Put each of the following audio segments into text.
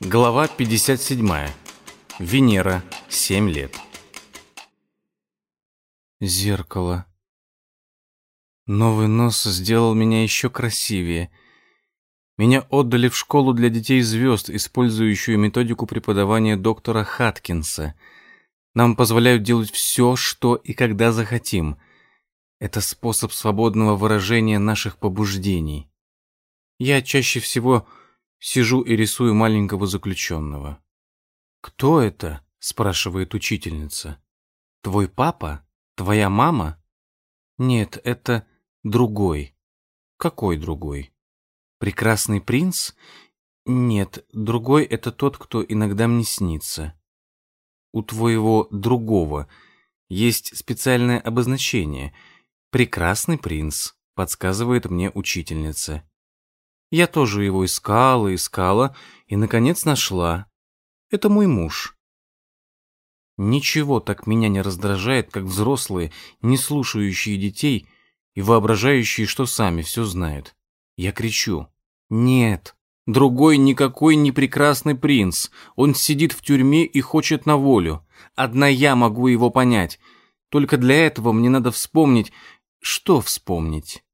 Глава 57. Венера. 7 лет. Зеркало. Новый нос сделал меня еще красивее. Меня отдали в школу для детей звезд, использующую методику преподавания доктора Хаткинса. Нам позволяют делать все, что и когда захотим. Это способ свободного выражения наших побуждений. Я чаще всего Сижу и рисую маленького заключенного. «Кто это?» — спрашивает учительница. «Твой папа? Твоя мама?» «Нет, это другой». «Какой другой?» «Прекрасный принц?» «Нет, другой — это тот, кто иногда мне снится». «У твоего другого есть специальное обозначение. Прекрасный принц», — подсказывает мне учительница. Я тоже его искала, искала и, наконец, нашла. Это мой муж. Ничего так меня не раздражает, как взрослые, не слушающие детей и воображающие, что сами все знают. Я кричу. Нет, другой никакой не прекрасный принц. Он сидит в тюрьме и хочет на волю. Одна я могу его понять. Только для этого мне надо вспомнить... Что вспомнить?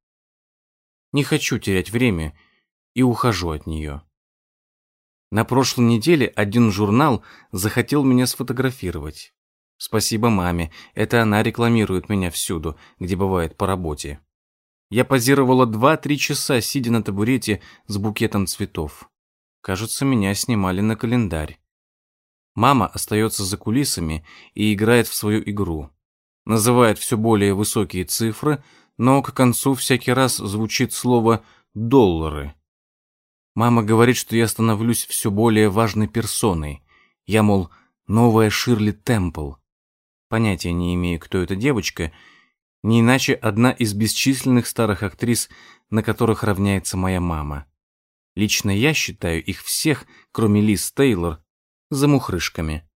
Не хочу терять время и ухожу от нее. На прошлой неделе один журнал захотел меня сфотографировать. Спасибо маме, это она рекламирует меня всюду, где бывает по работе. Я позировала два-три часа, сидя на табурете с букетом цветов. Кажется, меня снимали на календарь. Мама остается за кулисами и играет в свою игру. Называет все более высокие цифры, но к концу всякий раз звучит слово «доллары». Мама говорит, что я становлюсь все более важной персоной. Я, мол, новая Ширли Темпл. Понятия не имею, кто эта девочка, не иначе одна из бесчисленных старых актрис, на которых равняется моя мама. Лично я считаю их всех, кроме Лиз Тейлор, замухрышками.